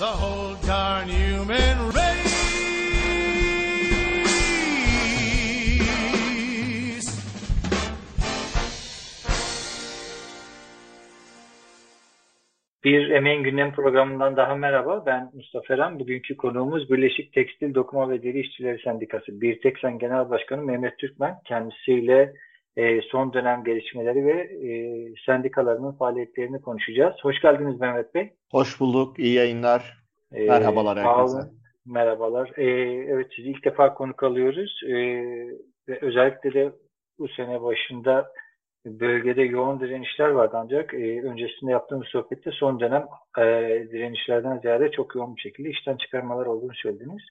the whole darn human race. Bir Emeğin Gündem programından daha merhaba. Ben Mustafa Eren. Bugünkü konuğumuz Birleşik Tekstil, Dokuma ve Deri İşçileri Sendikası. Bir Teksen Genel Başkanı Mehmet Türkmen. Kendisiyle e, son dönem gelişmeleri ve e, sendikalarının faaliyetlerini konuşacağız. Hoş geldiniz Mehmet Bey. Hoş bulduk. İyi yayınlar. E, Merhabalar herkese. Merhabalar. E, evet sizi ilk defa konuk alıyoruz. E, ve özellikle de bu sene başında bölgede yoğun direnişler vardı ancak e, öncesinde yaptığımız sohbette son dönem e, direnişlerden ziyade çok yoğun bir şekilde işten çıkarmalar olduğunu söylediniz.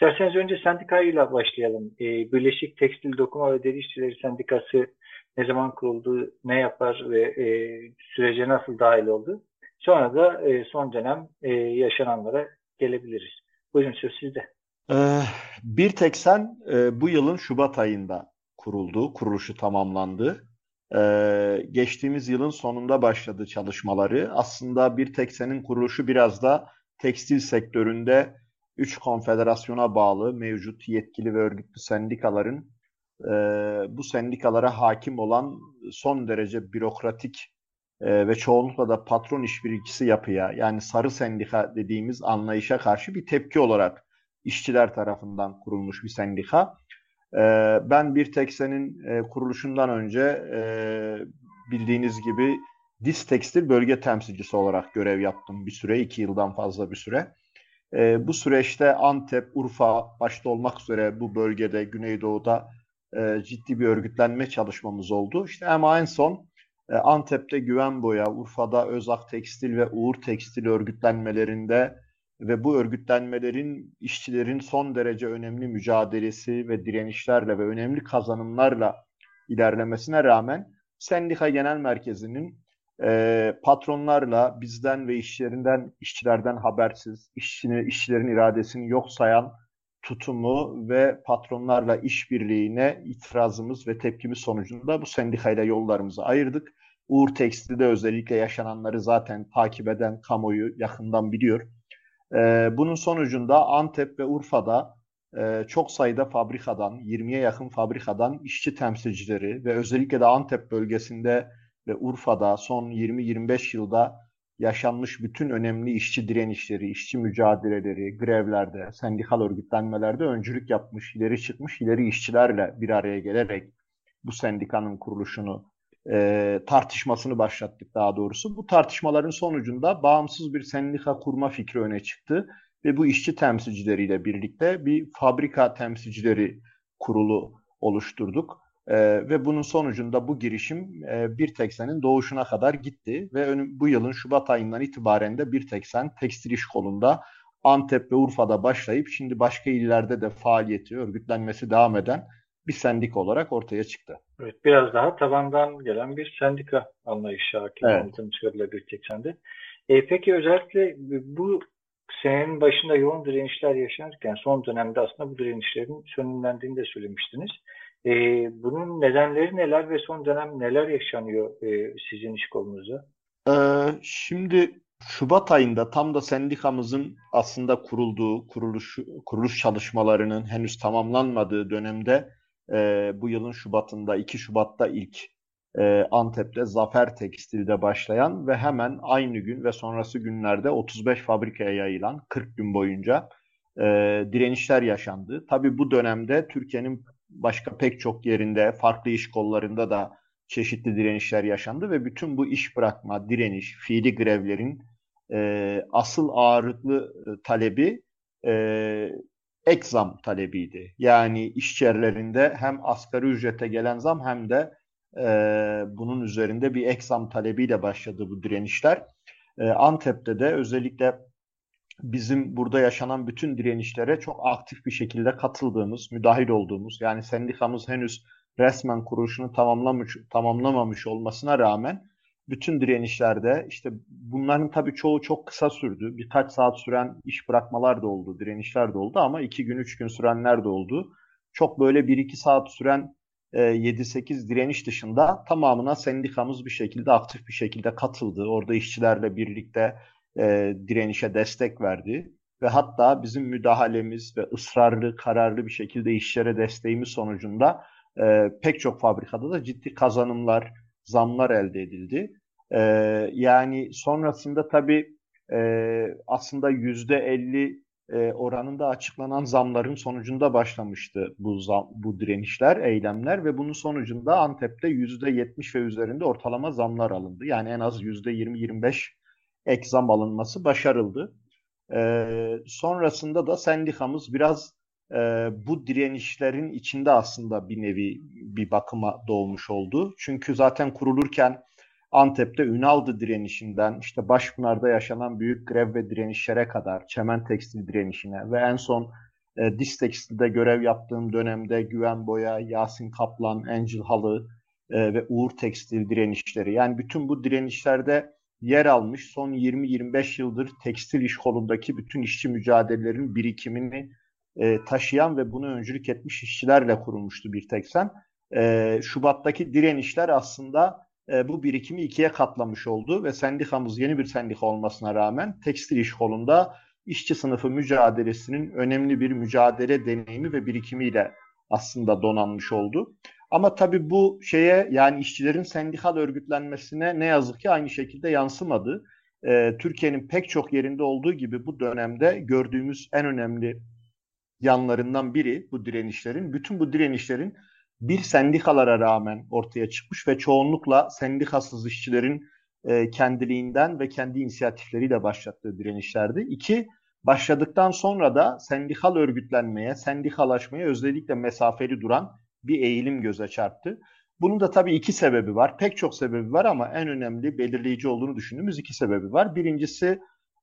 İsterseniz önce sendikayla başlayalım. E, Birleşik Tekstil Dokuma ve Deri İşçileri Sendikası ne zaman kuruldu, ne yapar ve e, sürece nasıl dahil oldu? Sonra da e, son dönem e, yaşananlara gelebiliriz. Buyurun söz sizde. Ee, bir teksen e, bu yılın Şubat ayında kuruldu, kuruluşu tamamlandı e, geçtiğimiz yılın sonunda başladı çalışmaları. Aslında bir teksenin kuruluşu biraz da tekstil sektöründe üç konfederasyona bağlı mevcut yetkili ve örgütlü sendikaların e, bu sendikalara hakim olan son derece bürokratik e, ve çoğunlukla da patron işbirlikçisi yapıya yani sarı sendika dediğimiz anlayışa karşı bir tepki olarak işçiler tarafından kurulmuş bir sendika. Ee, ben bir teksenin e, kuruluşundan önce e, bildiğiniz gibi Dis Tekstil bölge temsilcisi olarak görev yaptım bir süre, iki yıldan fazla bir süre. E, bu süreçte Antep, Urfa başta olmak üzere bu bölgede, Güneydoğu'da ciddi bir örgütlenme çalışmamız oldu. İşte ama en son Antep'te Güven Boya, Urfa'da Özak Tekstil ve Uğur Tekstil örgütlenmelerinde ve bu örgütlenmelerin işçilerin son derece önemli mücadelesi ve direnişlerle ve önemli kazanımlarla ilerlemesine rağmen Sendika Genel Merkezi'nin e, patronlarla bizden ve işçilerinden işçilerden habersiz, işçini, işçilerin iradesini yok sayan tutumu ve patronlarla işbirliğine itirazımız ve tepkimiz sonucunda bu sendikayla yollarımızı ayırdık. Uğur Tekstil'de özellikle yaşananları zaten takip eden kamuoyu yakından biliyor. E, bunun sonucunda Antep ve Urfa'da e, çok sayıda fabrikadan, 20'ye yakın fabrikadan işçi temsilcileri ve özellikle de Antep bölgesinde ve Urfa'da son 20-25 yılda yaşanmış bütün önemli işçi direnişleri, işçi mücadeleleri, grevlerde, sendikal örgütlenmelerde öncülük yapmış, ileri çıkmış, ileri işçilerle bir araya gelerek bu sendikanın kuruluşunu e, tartışmasını başlattık daha doğrusu. Bu tartışmaların sonucunda bağımsız bir sendika kurma fikri öne çıktı ve bu işçi temsilcileriyle birlikte bir fabrika temsilcileri kurulu oluşturduk. E, ve bunun sonucunda bu girişim e, bir teksenin doğuşuna kadar gitti ve ön, bu yılın Şubat ayından itibaren de bir teksen tekstil iş kolunda Antep ve Urfa'da başlayıp şimdi başka illerde de faaliyeti, örgütlenmesi devam eden bir sendika olarak ortaya çıktı. Evet, biraz daha tabandan gelen bir sendika anlayışı hakim evet. çıkarılabilecek sende. E, peki özellikle bu senenin başında yoğun direnişler yaşanırken son dönemde aslında bu direnişlerin sönümlendiğini de söylemiştiniz. E, bunun nedenleri neler ve son dönem neler yaşanıyor e, sizin iş kolunuzda? Ee, şimdi Şubat ayında tam da sendikamızın aslında kurulduğu, kuruluş, kuruluş çalışmalarının henüz tamamlanmadığı dönemde e, bu yılın Şubat'ında 2 Şubat'ta ilk e, Antep'te Zafer Tekstil'de başlayan ve hemen aynı gün ve sonrası günlerde 35 fabrikaya yayılan 40 gün boyunca e, direnişler yaşandı. Tabii bu dönemde Türkiye'nin başka pek çok yerinde, farklı iş kollarında da çeşitli direnişler yaşandı ve bütün bu iş bırakma, direniş, fiili grevlerin e, asıl ağırlıklı e, talebi e, ek zam talebiydi. Yani iş yerlerinde hem asgari ücrete gelen zam hem de e, bunun üzerinde bir ek zam talebiyle başladı bu direnişler. E, Antep'te de özellikle bizim burada yaşanan bütün direnişlere çok aktif bir şekilde katıldığımız, müdahil olduğumuz, yani sendikamız henüz resmen kuruluşunu tamamlamış, tamamlamamış olmasına rağmen bütün direnişlerde işte bunların tabii çoğu çok kısa sürdü. Birkaç saat süren iş bırakmalar da oldu, direnişler de oldu ama iki gün, üç gün sürenler de oldu. Çok böyle bir iki saat süren e, 7-8 direniş dışında tamamına sendikamız bir şekilde aktif bir şekilde katıldı. Orada işçilerle birlikte e, direnişe destek verdi. Ve hatta bizim müdahalemiz ve ısrarlı, kararlı bir şekilde işçilere desteğimiz sonucunda e, pek çok fabrikada da ciddi kazanımlar, zamlar elde edildi. E, yani sonrasında tabii e, aslında yüzde elli e, oranında açıklanan zamların sonucunda başlamıştı bu zam, bu direnişler, eylemler ve bunun sonucunda Antep'te yüzde yetmiş ve üzerinde ortalama zamlar alındı. Yani en az yüzde yirmi yirmi beş ek zam alınması başarıldı. E, sonrasında da sendikamız biraz e, bu direnişlerin içinde aslında bir nevi bir bakıma doğmuş oldu. Çünkü zaten kurulurken Antep'te Ünaldı direnişinden işte Başpınar'da yaşanan büyük grev ve direnişlere kadar Çemen Tekstil direnişine ve en son e, Dis Tekstil'de görev yaptığım dönemde Güven Boya, Yasin Kaplan, Angel Halı e, ve Uğur Tekstil direnişleri yani bütün bu direnişlerde yer almış son 20-25 yıldır tekstil iş kolundaki bütün işçi mücadelelerin birikimini e, taşıyan ve bunu öncülük etmiş işçilerle kurulmuştu bir teksen. E, Şubat'taki direnişler aslında e, bu birikimi ikiye katlamış oldu ve sendikamız yeni bir sendika olmasına rağmen tekstil iş kolunda işçi sınıfı mücadelesinin önemli bir mücadele deneyimi ve birikimiyle aslında donanmış oldu. Ama tabii bu şeye yani işçilerin sendikal örgütlenmesine ne yazık ki aynı şekilde yansımadı. Ee, Türkiye'nin pek çok yerinde olduğu gibi bu dönemde gördüğümüz en önemli yanlarından biri bu direnişlerin. Bütün bu direnişlerin bir sendikalara rağmen ortaya çıkmış ve çoğunlukla sendikasız işçilerin e, kendiliğinden ve kendi inisiyatifleriyle başlattığı direnişlerdi. İki, başladıktan sonra da sendikal örgütlenmeye, sendikalaşmaya özellikle mesafeli duran bir eğilim göze çarptı. Bunun da tabii iki sebebi var. Pek çok sebebi var ama en önemli belirleyici olduğunu düşündüğümüz iki sebebi var. Birincisi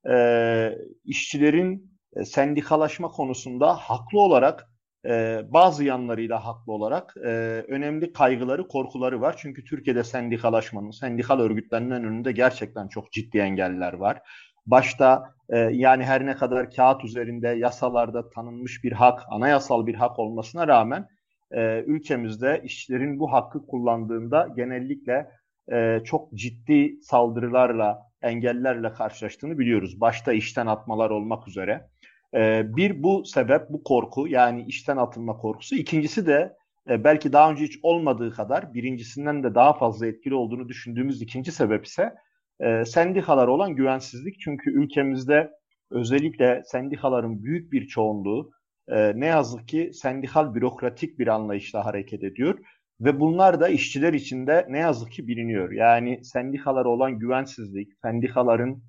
e, işçilerin e, sendikalaşma konusunda haklı olarak e, bazı yanlarıyla haklı olarak e, önemli kaygıları, korkuları var. Çünkü Türkiye'de sendikalaşmanın, sendikal örgütlenmenin önünde gerçekten çok ciddi engeller var. Başta e, yani her ne kadar kağıt üzerinde yasalarda tanınmış bir hak, anayasal bir hak olmasına rağmen e, ülkemizde işçilerin bu hakkı kullandığında genellikle e, çok ciddi saldırılarla, engellerle karşılaştığını biliyoruz. Başta işten atmalar olmak üzere. E, bir bu sebep, bu korku yani işten atılma korkusu. İkincisi de e, belki daha önce hiç olmadığı kadar birincisinden de daha fazla etkili olduğunu düşündüğümüz ikinci sebep ise e, sendikalar olan güvensizlik. Çünkü ülkemizde özellikle sendikaların büyük bir çoğunluğu e, ne yazık ki sendikal bürokratik bir anlayışla hareket ediyor. Ve bunlar da işçiler içinde ne yazık ki biliniyor. Yani sendikalara olan güvensizlik, sendikaların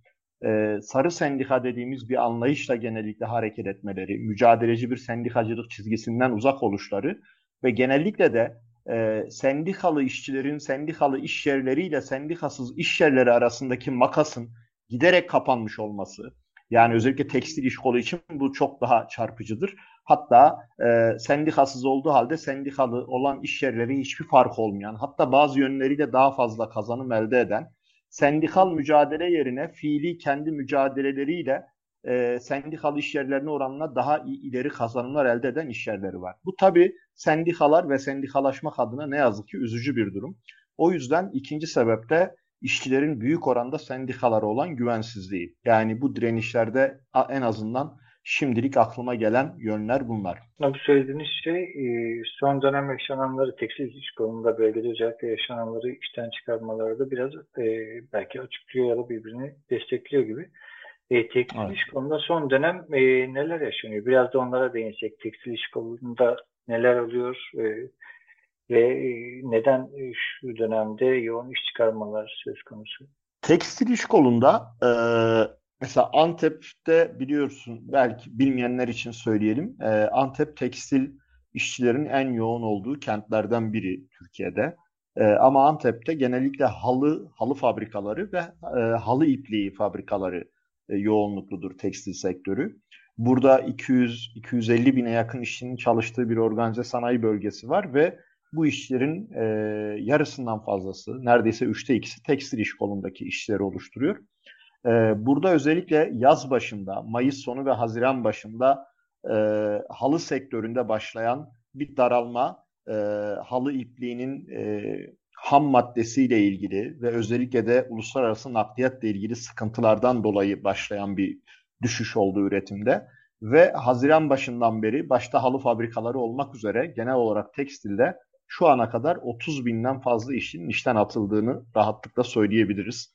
e, sarı sendika dediğimiz bir anlayışla genellikle hareket etmeleri, mücadeleci bir sendikacılık çizgisinden uzak oluşları ve genellikle de e, sendikalı işçilerin sendikalı iş yerleriyle sendikasız iş yerleri arasındaki makasın giderek kapanmış olması, yani özellikle tekstil iş kolu için bu çok daha çarpıcıdır. Hatta e, sendikasız olduğu halde sendikalı olan iş yerleri hiçbir fark olmayan, hatta bazı yönleriyle daha fazla kazanım elde eden, sendikal mücadele yerine fiili kendi mücadeleleriyle e, sendikalı iş yerlerine oranla daha iyi, ileri kazanımlar elde eden iş yerleri var. Bu tabii sendikalar ve sendikalaşmak adına ne yazık ki üzücü bir durum. O yüzden ikinci sebep de işçilerin büyük oranda sendikalara olan güvensizliği. Yani bu direnişlerde en azından şimdilik aklıma gelen yönler bunlar. Bu söylediğiniz şey e, son dönem yaşananları tekstil iş konusunda bölgede özellikle yaşananları işten çıkarmaları da biraz e, belki açıklıyor ya da birbirini destekliyor gibi. E, tekstil evet. iş konusunda son dönem e, neler yaşanıyor? Biraz da onlara değinsek. Tekstil iş konusunda neler oluyor? E, ve e, neden e, şu dönemde yoğun iş çıkarmalar söz konusu? Tekstil iş kolunda e, mesela Antep'te biliyorsun belki bilmeyenler için söyleyelim. E, Antep tekstil işçilerin en yoğun olduğu kentlerden biri Türkiye'de. E, ama Antep'te genellikle halı halı fabrikaları ve e, halı ipliği fabrikaları e, yoğunlukludur tekstil sektörü. Burada 200-250 bine yakın işçinin çalıştığı bir organize sanayi bölgesi var ve bu işlerin e, yarısından fazlası, neredeyse üçte ikisi tekstil iş kolundaki işleri oluşturuyor. E, burada özellikle yaz başında, Mayıs sonu ve Haziran başında e, halı sektöründe başlayan bir daralma, e, halı ipliğinin e, ham maddesiyle ilgili ve özellikle de uluslararası nakliyatla ilgili sıkıntılardan dolayı başlayan bir düşüş oldu üretimde. Ve Haziran başından beri başta halı fabrikaları olmak üzere genel olarak tekstilde şu ana kadar 30 binden fazla işin işten atıldığını rahatlıkla söyleyebiliriz.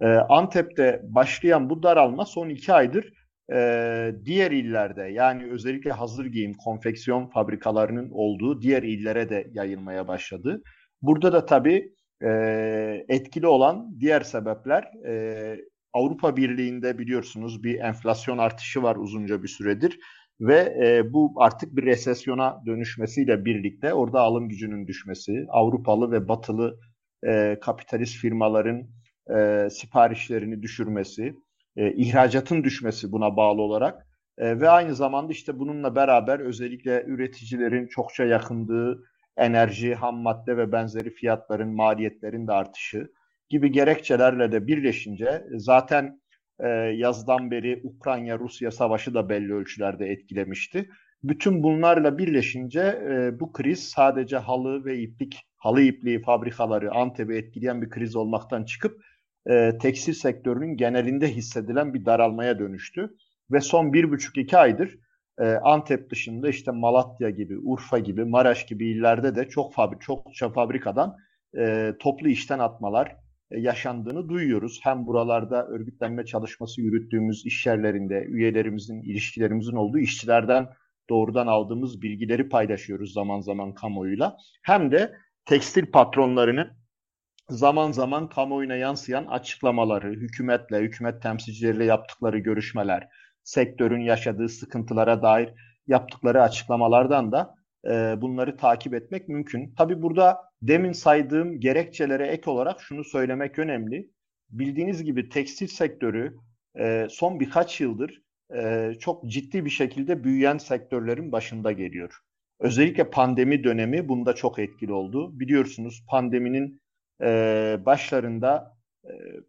Ee, Antep'te başlayan bu daralma son iki aydır e, diğer illerde yani özellikle hazır giyim, konfeksiyon fabrikalarının olduğu diğer illere de yayılmaya başladı. Burada da tabii e, etkili olan diğer sebepler e, Avrupa Birliği'nde biliyorsunuz bir enflasyon artışı var uzunca bir süredir ve e, bu artık bir resesyona dönüşmesiyle birlikte orada alım gücünün düşmesi, Avrupalı ve Batılı e, kapitalist firmaların e, siparişlerini düşürmesi, e, ihracatın düşmesi buna bağlı olarak. E, ve aynı zamanda işte bununla beraber özellikle üreticilerin çokça yakındığı enerji, ham madde ve benzeri fiyatların, maliyetlerin de artışı gibi gerekçelerle de birleşince zaten e, yazdan beri Ukrayna-Rusya savaşı da belli ölçülerde etkilemişti. Bütün bunlarla birleşince e, bu kriz sadece halı ve iplik, halı ipliği fabrikaları Antep'i etkileyen bir kriz olmaktan çıkıp e, tekstil sektörünün genelinde hissedilen bir daralmaya dönüştü. Ve son bir buçuk iki aydır e, Antep dışında işte Malatya gibi, Urfa gibi, Maraş gibi illerde de çok fabrikadan toplu işten atmalar yaşandığını duyuyoruz. Hem buralarda örgütlenme çalışması yürüttüğümüz iş yerlerinde üyelerimizin, ilişkilerimizin olduğu işçilerden doğrudan aldığımız bilgileri paylaşıyoruz zaman zaman kamuoyuyla. Hem de tekstil patronlarının zaman zaman kamuoyuna yansıyan açıklamaları, hükümetle, hükümet temsilcileriyle yaptıkları görüşmeler, sektörün yaşadığı sıkıntılara dair yaptıkları açıklamalardan da e, bunları takip etmek mümkün. Tabii burada demin saydığım gerekçelere ek olarak şunu söylemek önemli. Bildiğiniz gibi tekstil sektörü e, son birkaç yıldır e, çok ciddi bir şekilde büyüyen sektörlerin başında geliyor. Özellikle pandemi dönemi bunda çok etkili oldu. Biliyorsunuz pandeminin başlarında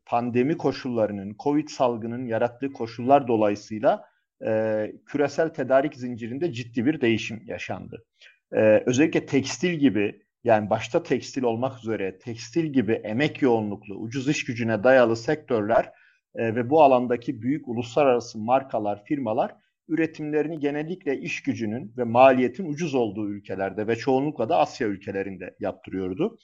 pandemi koşullarının, Covid salgının yarattığı koşullar dolayısıyla e, küresel tedarik zincirinde ciddi bir değişim yaşandı. E, özellikle tekstil gibi yani başta tekstil olmak üzere tekstil gibi emek yoğunluklu, ucuz iş gücüne dayalı sektörler e, ve bu alandaki büyük uluslararası markalar, firmalar üretimlerini genellikle iş gücünün ve maliyetin ucuz olduğu ülkelerde ve çoğunlukla da Asya ülkelerinde yaptırıyordu.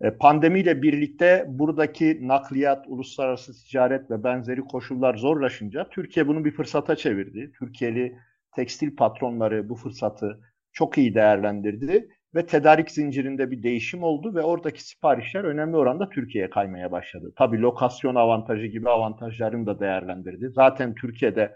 E, pandemiyle birlikte buradaki nakliyat, uluslararası ticaret ve benzeri koşullar zorlaşınca Türkiye bunu bir fırsata çevirdi. Türkiye'li tekstil patronları bu fırsatı çok iyi değerlendirdi ve tedarik zincirinde bir değişim oldu ve oradaki siparişler önemli oranda Türkiye'ye kaymaya başladı. Tabii lokasyon avantajı gibi avantajlarını da değerlendirdi. Zaten Türkiye'de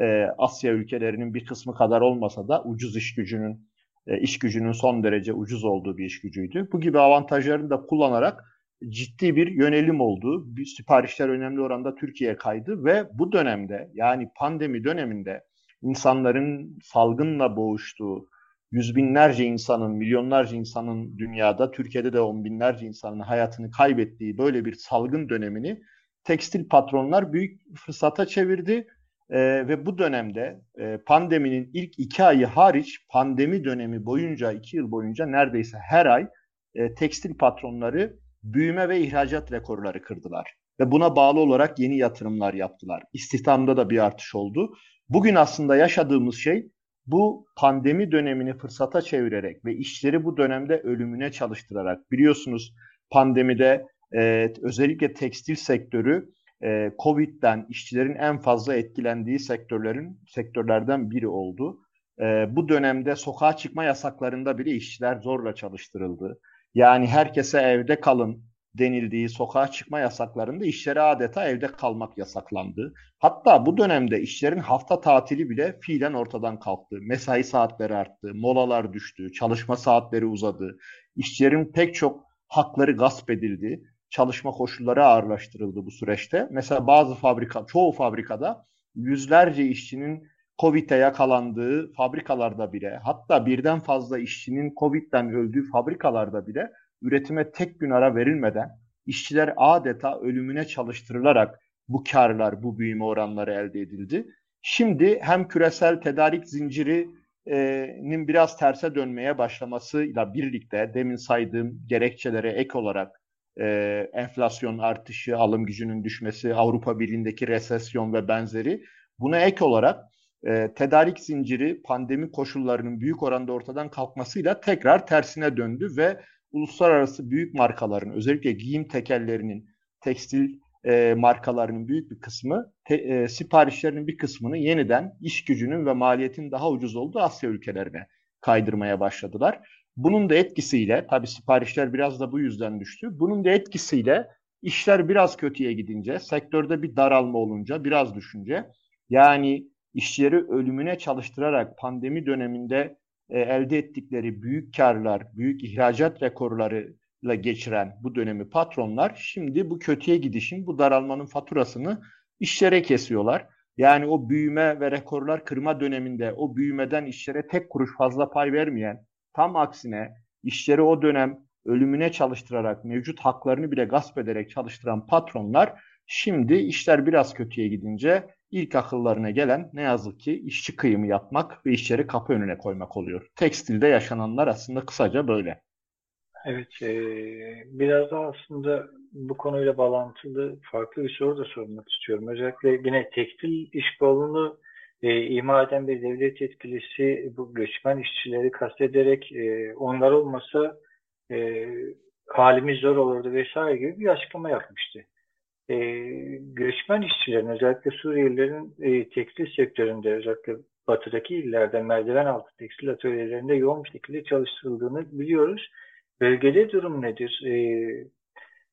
e, Asya ülkelerinin bir kısmı kadar olmasa da ucuz iş gücünün iş gücünün son derece ucuz olduğu bir iş gücüydü. Bu gibi avantajlarını da kullanarak ciddi bir yönelim oldu. Bir siparişler önemli oranda Türkiye'ye kaydı ve bu dönemde yani pandemi döneminde insanların salgınla boğuştuğu, yüz binlerce insanın, milyonlarca insanın dünyada, Türkiye'de de on binlerce insanın hayatını kaybettiği böyle bir salgın dönemini tekstil patronlar büyük fırsata çevirdi e, ve bu dönemde e, pandeminin ilk iki ayı hariç pandemi dönemi boyunca, iki yıl boyunca neredeyse her ay e, tekstil patronları büyüme ve ihracat rekorları kırdılar. Ve buna bağlı olarak yeni yatırımlar yaptılar. İstihdamda da bir artış oldu. Bugün aslında yaşadığımız şey bu pandemi dönemini fırsata çevirerek ve işleri bu dönemde ölümüne çalıştırarak biliyorsunuz pandemide e, özellikle tekstil sektörü e, Covid'den işçilerin en fazla etkilendiği sektörlerin sektörlerden biri oldu. E, bu dönemde sokağa çıkma yasaklarında bile işçiler zorla çalıştırıldı. Yani herkese evde kalın denildiği sokağa çıkma yasaklarında işlere adeta evde kalmak yasaklandı. Hatta bu dönemde işlerin hafta tatili bile fiilen ortadan kalktı. Mesai saatleri arttı, molalar düştü, çalışma saatleri uzadı. İşçilerin pek çok hakları gasp edildi çalışma koşulları ağırlaştırıldı bu süreçte. Mesela bazı fabrika, çoğu fabrikada yüzlerce işçinin Covid'e yakalandığı fabrikalarda bile, hatta birden fazla işçinin Covid'den öldüğü fabrikalarda bile üretime tek gün ara verilmeden işçiler adeta ölümüne çalıştırılarak bu karlar, bu büyüme oranları elde edildi. Şimdi hem küresel tedarik zincirinin biraz terse dönmeye başlamasıyla birlikte demin saydığım gerekçelere ek olarak e, enflasyon artışı, alım gücünün düşmesi, Avrupa Birliği'ndeki resesyon ve benzeri buna ek olarak e, tedarik zinciri pandemi koşullarının büyük oranda ortadan kalkmasıyla tekrar tersine döndü ve uluslararası büyük markaların özellikle giyim tekellerinin, tekstil e, markalarının büyük bir kısmı te, e, siparişlerinin bir kısmını yeniden iş gücünün ve maliyetin daha ucuz olduğu Asya ülkelerine kaydırmaya başladılar. Bunun da etkisiyle tabi siparişler biraz da bu yüzden düştü. Bunun da etkisiyle işler biraz kötüye gidince, sektörde bir daralma olunca, biraz düşünce yani işçileri ölümüne çalıştırarak pandemi döneminde e, elde ettikleri büyük karlar, büyük ihracat rekorlarıyla geçiren bu dönemi patronlar şimdi bu kötüye gidişin, bu daralmanın faturasını işlere kesiyorlar. Yani o büyüme ve rekorlar kırma döneminde o büyümeden işlere tek kuruş fazla pay vermeyen, tam aksine işleri o dönem ölümüne çalıştırarak, mevcut haklarını bile gasp ederek çalıştıran patronlar şimdi işler biraz kötüye gidince ilk akıllarına gelen ne yazık ki işçi kıyımı yapmak ve işçileri kapı önüne koymak oluyor. Tekstilde yaşananlar aslında kısaca böyle. Evet, e, biraz da aslında bu konuyla bağlantılı farklı bir soru da sormak istiyorum. Özellikle yine tekstil iş bolluğunu e, ima eden bir devlet yetkilisi bu göçmen işçileri kastederek e, onlar olmasa e, halimiz zor olurdu vesaire gibi bir açıklama yapmıştı e, göçmen işçilerin özellikle Suriyelilerin e, tekstil sektöründe özellikle batıdaki illerde merdiven altı tekstil atölyelerinde yoğun bir şekilde çalıştırıldığını biliyoruz. Bölgede durum nedir? E,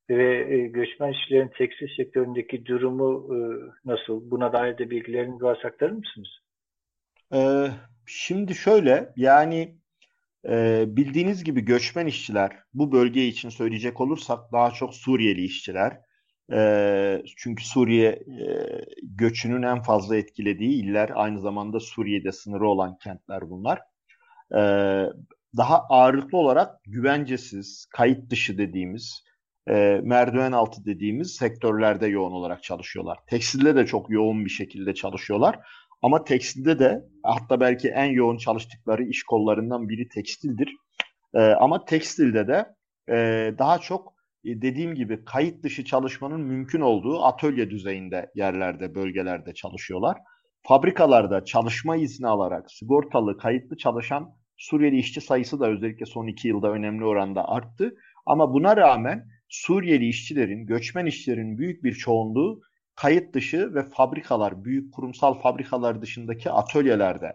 ve e, göçmen işçilerin tekstil sektöründeki durumu e, nasıl? Buna dair de bilgilerini varsa aktarır mısınız? Ee, şimdi şöyle yani e, bildiğiniz gibi göçmen işçiler bu bölge için söyleyecek olursak daha çok Suriyeli işçiler e, çünkü Suriye e, göçünün en fazla etkilediği iller aynı zamanda Suriye'de sınırı olan kentler bunlar. E, daha ağırlıklı olarak güvencesiz, kayıt dışı dediğimiz, e, merdiven altı dediğimiz sektörlerde yoğun olarak çalışıyorlar. Tekstilde de çok yoğun bir şekilde çalışıyorlar. Ama tekstilde de hatta belki en yoğun çalıştıkları iş kollarından biri tekstildir. E, ama tekstilde de e, daha çok e, dediğim gibi kayıt dışı çalışmanın mümkün olduğu atölye düzeyinde yerlerde, bölgelerde çalışıyorlar. Fabrikalarda çalışma izni alarak sigortalı, kayıtlı çalışan Suriyeli işçi sayısı da özellikle son iki yılda önemli oranda arttı. Ama buna rağmen Suriyeli işçilerin, göçmen işçilerin büyük bir çoğunluğu kayıt dışı ve fabrikalar, büyük kurumsal fabrikalar dışındaki atölyelerde,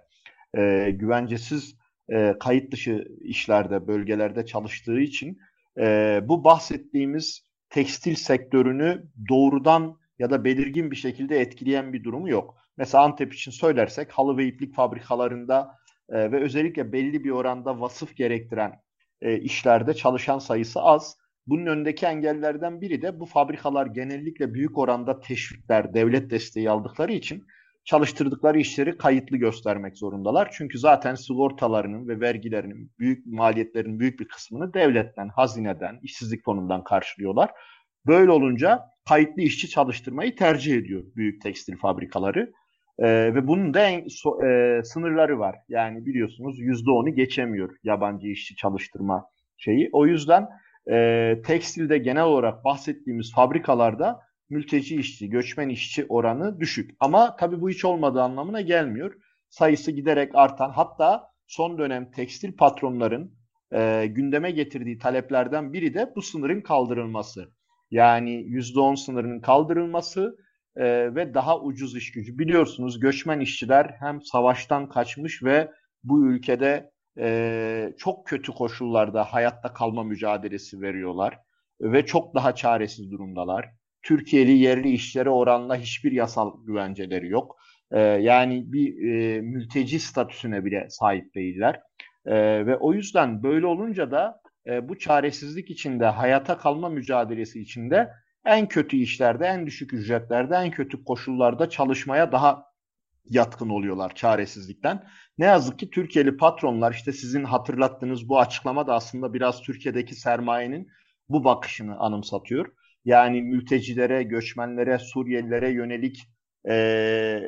e, güvencesiz e, kayıt dışı işlerde, bölgelerde çalıştığı için e, bu bahsettiğimiz tekstil sektörünü doğrudan ya da belirgin bir şekilde etkileyen bir durumu yok. Mesela Antep için söylersek halı ve iplik fabrikalarında e, ve özellikle belli bir oranda vasıf gerektiren e, işlerde çalışan sayısı az. Bunun önündeki engellerden biri de bu fabrikalar genellikle büyük oranda teşvikler, devlet desteği aldıkları için çalıştırdıkları işleri kayıtlı göstermek zorundalar. Çünkü zaten sigortalarının ve vergilerinin büyük maliyetlerin büyük bir kısmını devletten, hazineden, işsizlik fonundan karşılıyorlar. Böyle olunca kayıtlı işçi çalıştırmayı tercih ediyor büyük tekstil fabrikaları. Ee, ve bunun da en, so, e, sınırları var. Yani biliyorsunuz %10'u geçemiyor yabancı işçi çalıştırma şeyi. O yüzden e, tekstilde genel olarak bahsettiğimiz fabrikalarda mülteci işçi, göçmen işçi oranı düşük. Ama tabii bu hiç olmadığı anlamına gelmiyor. Sayısı giderek artan hatta son dönem tekstil patronların e, gündeme getirdiği taleplerden biri de bu sınırın kaldırılması. Yani %10 sınırının kaldırılması e, ve daha ucuz iş gücü. Biliyorsunuz göçmen işçiler hem savaştan kaçmış ve bu ülkede e, çok kötü koşullarda hayatta kalma mücadelesi veriyorlar ve çok daha çaresiz durumdalar. Türkiye'li yerli işlere oranla hiçbir yasal güvenceleri yok. E, yani bir e, mülteci statüsüne bile sahip değiller. E, ve o yüzden böyle olunca da e, bu çaresizlik içinde, hayata kalma mücadelesi içinde en kötü işlerde, en düşük ücretlerde, en kötü koşullarda çalışmaya daha yatkın oluyorlar çaresizlikten. Ne yazık ki Türkiye'li patronlar işte sizin hatırlattığınız bu açıklama da aslında biraz Türkiye'deki sermayenin bu bakışını anımsatıyor. Yani mültecilere, göçmenlere, Suriyelilere yönelik e,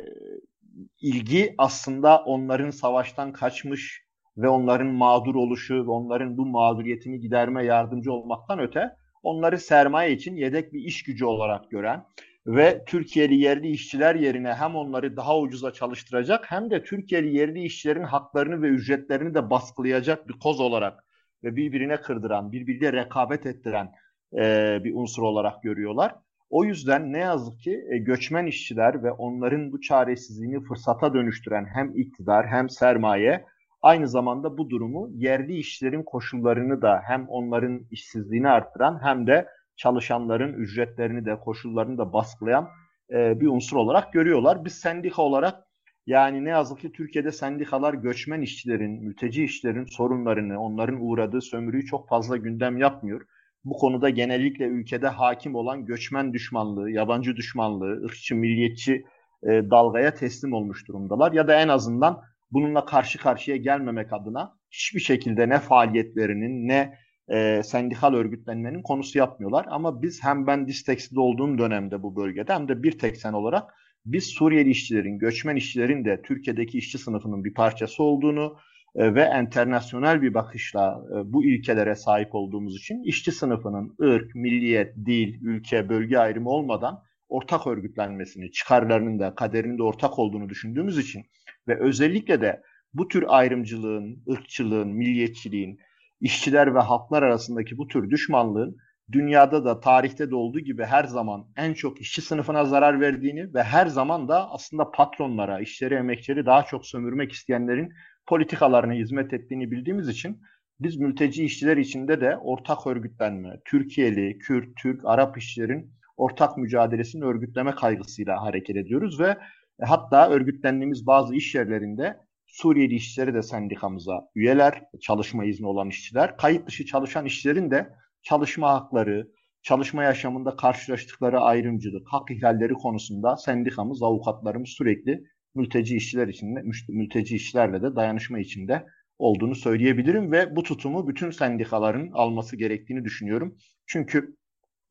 ilgi aslında onların savaştan kaçmış ve onların mağdur oluşu onların bu mağduriyetini giderme yardımcı olmaktan öte onları sermaye için yedek bir iş gücü olarak gören ve Türkiye'li yerli işçiler yerine hem onları daha ucuza çalıştıracak hem de Türkiye'li yerli işçilerin haklarını ve ücretlerini de baskılayacak bir koz olarak ve birbirine kırdıran, birbiriyle rekabet ettiren e, bir unsur olarak görüyorlar. O yüzden ne yazık ki e, göçmen işçiler ve onların bu çaresizliğini fırsata dönüştüren hem iktidar hem sermaye aynı zamanda bu durumu yerli işçilerin koşullarını da hem onların işsizliğini arttıran hem de çalışanların ücretlerini de koşullarını da baskılayan e, bir unsur olarak görüyorlar. Biz sendika olarak yani ne yazık ki Türkiye'de sendikalar göçmen işçilerin, mülteci işçilerin sorunlarını, onların uğradığı sömürüyü çok fazla gündem yapmıyor. Bu konuda genellikle ülkede hakim olan göçmen düşmanlığı, yabancı düşmanlığı, ırkçı, milliyetçi e, dalgaya teslim olmuş durumdalar. Ya da en azından bununla karşı karşıya gelmemek adına hiçbir şekilde ne faaliyetlerinin ne e, sendikal örgütlenmenin konusu yapmıyorlar. Ama biz hem ben Distex'de olduğum dönemde bu bölgede hem de bir tek sen olarak biz Suriyeli işçilerin, göçmen işçilerin de Türkiye'deki işçi sınıfının bir parçası olduğunu e, ve enternasyonel bir bakışla e, bu ilkelere sahip olduğumuz için işçi sınıfının ırk, milliyet, dil, ülke, bölge ayrımı olmadan ortak örgütlenmesini, çıkarlarının da kaderinin de ortak olduğunu düşündüğümüz için ve özellikle de bu tür ayrımcılığın, ırkçılığın, milliyetçiliğin, işçiler ve halklar arasındaki bu tür düşmanlığın dünyada da tarihte de olduğu gibi her zaman en çok işçi sınıfına zarar verdiğini ve her zaman da aslında patronlara, işçileri, emekçileri daha çok sömürmek isteyenlerin politikalarına hizmet ettiğini bildiğimiz için biz mülteci işçiler içinde de ortak örgütlenme, Türkiye'li, Kürt, Türk, Arap işçilerin ortak mücadelesini örgütleme kaygısıyla hareket ediyoruz ve hatta örgütlendiğimiz bazı iş yerlerinde Suriyeli işçileri de sendikamıza üyeler, çalışma izni olan işçiler, kayıt dışı çalışan işçilerin de çalışma hakları, çalışma yaşamında karşılaştıkları ayrımcılık, hak ihlalleri konusunda sendikamız, avukatlarımız sürekli mülteci işçiler içinde, mülteci işçilerle de dayanışma içinde olduğunu söyleyebilirim ve bu tutumu bütün sendikaların alması gerektiğini düşünüyorum. Çünkü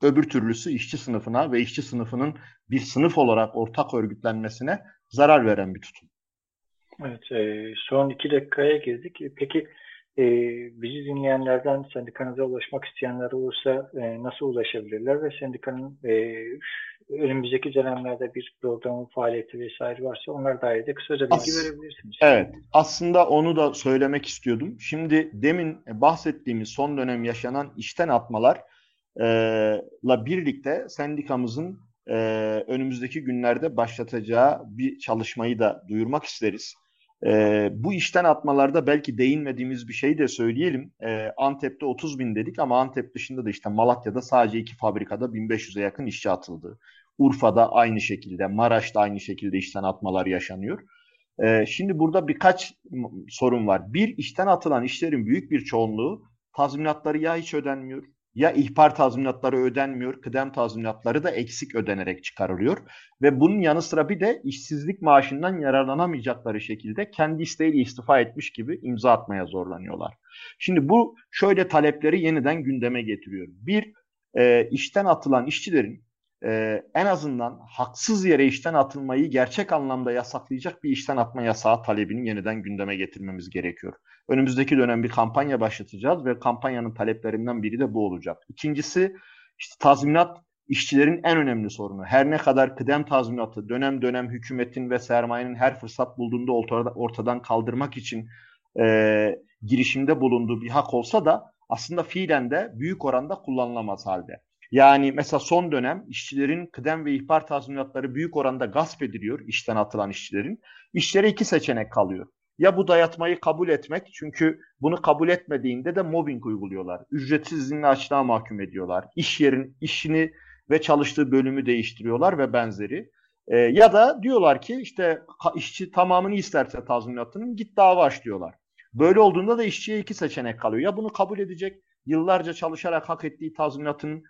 öbür türlüsü işçi sınıfına ve işçi sınıfının bir sınıf olarak ortak örgütlenmesine zarar veren bir tutum. Evet, e, son iki dakikaya girdik. Peki e, bizi dinleyenlerden sendikanıza ulaşmak isteyenler olursa e, nasıl ulaşabilirler ve sendikanın e, önümüzdeki dönemlerde bir programın faaliyeti vesaire varsa onlar dair de kısaca bilgi As- verebilirsiniz. Evet, aslında onu da söylemek istiyordum. Şimdi demin bahsettiğimiz son dönem yaşanan işten atmalarla birlikte sendikamızın e, önümüzdeki günlerde başlatacağı bir çalışmayı da duyurmak isteriz. E, bu işten atmalarda belki değinmediğimiz bir şey de söyleyelim. E, Antep'te 30 bin dedik ama Antep dışında da işte Malatya'da sadece iki fabrikada 1500'e yakın işçi atıldı. Urfa'da aynı şekilde, Maraş'ta aynı şekilde işten atmalar yaşanıyor. E, şimdi burada birkaç sorun var. Bir, işten atılan işlerin büyük bir çoğunluğu tazminatları ya hiç ödenmiyor ya ihbar tazminatları ödenmiyor, kıdem tazminatları da eksik ödenerek çıkarılıyor. Ve bunun yanı sıra bir de işsizlik maaşından yararlanamayacakları şekilde kendi isteğiyle istifa etmiş gibi imza atmaya zorlanıyorlar. Şimdi bu şöyle talepleri yeniden gündeme getiriyor. Bir, e, işten atılan işçilerin e, en azından haksız yere işten atılmayı gerçek anlamda yasaklayacak bir işten atma yasağı talebini yeniden gündeme getirmemiz gerekiyor. Önümüzdeki dönem bir kampanya başlatacağız ve kampanyanın taleplerinden biri de bu olacak. İkincisi işte tazminat işçilerin en önemli sorunu. Her ne kadar kıdem tazminatı dönem dönem hükümetin ve sermayenin her fırsat bulduğunda ortadan kaldırmak için e, girişimde bulunduğu bir hak olsa da aslında fiilen de büyük oranda kullanılamaz halde. Yani mesela son dönem işçilerin kıdem ve ihbar tazminatları büyük oranda gasp ediliyor işten atılan işçilerin. İşçilere iki seçenek kalıyor. Ya bu dayatmayı kabul etmek çünkü bunu kabul etmediğinde de mobbing uyguluyorlar. Ücretsiz izinli açlığa mahkum ediyorlar. İş yerin işini ve çalıştığı bölümü değiştiriyorlar ve benzeri. E, ya da diyorlar ki işte işçi tamamını isterse tazminatının git dava aç diyorlar. Böyle olduğunda da işçiye iki seçenek kalıyor. Ya bunu kabul edecek yıllarca çalışarak hak ettiği tazminatın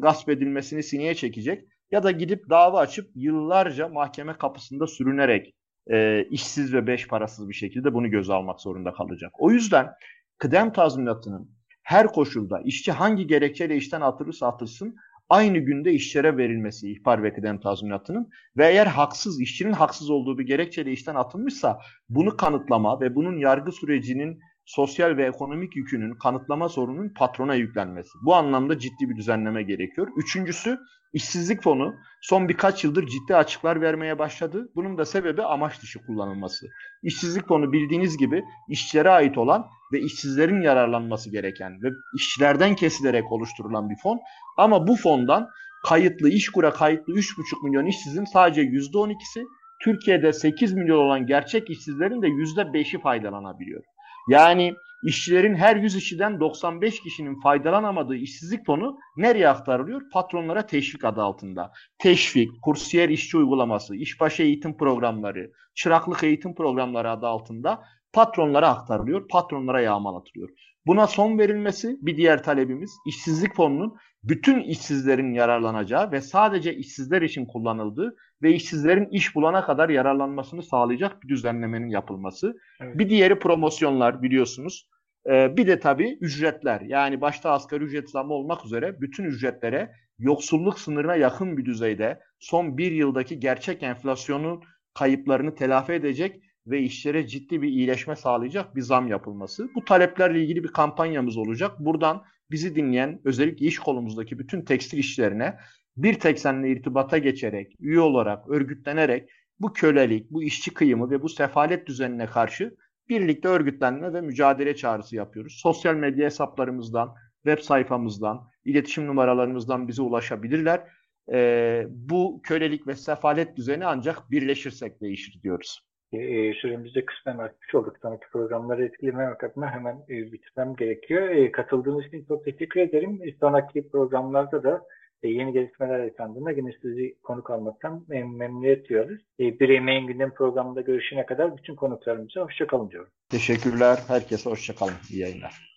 gasp edilmesini sineye çekecek ya da gidip dava açıp yıllarca mahkeme kapısında sürünerek e, işsiz ve beş parasız bir şekilde bunu göze almak zorunda kalacak. O yüzden kıdem tazminatının her koşulda işçi hangi gerekçeyle işten atılırsa atılsın aynı günde işçilere verilmesi ihbar ve kıdem tazminatının ve eğer haksız, işçinin haksız olduğu bir gerekçeyle işten atılmışsa bunu kanıtlama ve bunun yargı sürecinin sosyal ve ekonomik yükünün kanıtlama sorunun patrona yüklenmesi. Bu anlamda ciddi bir düzenleme gerekiyor. Üçüncüsü işsizlik fonu son birkaç yıldır ciddi açıklar vermeye başladı. Bunun da sebebi amaç dışı kullanılması. İşsizlik fonu bildiğiniz gibi işçilere ait olan ve işsizlerin yararlanması gereken ve işçilerden kesilerek oluşturulan bir fon. Ama bu fondan kayıtlı, işkura kayıtlı 3,5 milyon işsizin sadece %12'si, Türkiye'de 8 milyon olan gerçek işsizlerin de %5'i faydalanabiliyor. Yani işçilerin her 100 işçiden 95 kişinin faydalanamadığı işsizlik fonu nereye aktarılıyor? Patronlara teşvik adı altında. Teşvik, kursiyer işçi uygulaması, işbaşı eğitim programları, çıraklık eğitim programları adı altında patronlara aktarılıyor, patronlara yağmalatılıyor. Buna son verilmesi bir diğer talebimiz işsizlik fonunun bütün işsizlerin yararlanacağı ve sadece işsizler için kullanıldığı ve işsizlerin iş bulana kadar yararlanmasını sağlayacak bir düzenlemenin yapılması. Evet. Bir diğeri promosyonlar biliyorsunuz. Ee, bir de tabii ücretler yani başta asgari ücret zammı olmak üzere bütün ücretlere yoksulluk sınırına yakın bir düzeyde son bir yıldaki gerçek enflasyonun kayıplarını telafi edecek ve işlere ciddi bir iyileşme sağlayacak bir zam yapılması. Bu taleplerle ilgili bir kampanyamız olacak. Buradan bizi dinleyen özellikle iş kolumuzdaki bütün tekstil işçilerine bir teksenle irtibata geçerek, üye olarak, örgütlenerek bu kölelik, bu işçi kıyımı ve bu sefalet düzenine karşı birlikte örgütlenme ve mücadele çağrısı yapıyoruz. Sosyal medya hesaplarımızdan, web sayfamızdan, iletişim numaralarımızdan bize ulaşabilirler. Ee, bu kölelik ve sefalet düzeni ancak birleşirsek değişir diyoruz. E, süremizde kısmen artmış olduk. Sonraki programları etkilememek adına hemen e, bitirmem gerekiyor. E, katıldığınız için çok teşekkür ederim. E, sonraki programlarda da e, yeni gelişmeler yaşandığında yine sizi konuk almaktan mem memnuniyet duyarız. E, bir emeğin gündem programında görüşene kadar bütün konuklarımıza hoşçakalın diyorum. Teşekkürler. Herkese hoşçakalın. İyi yayınlar.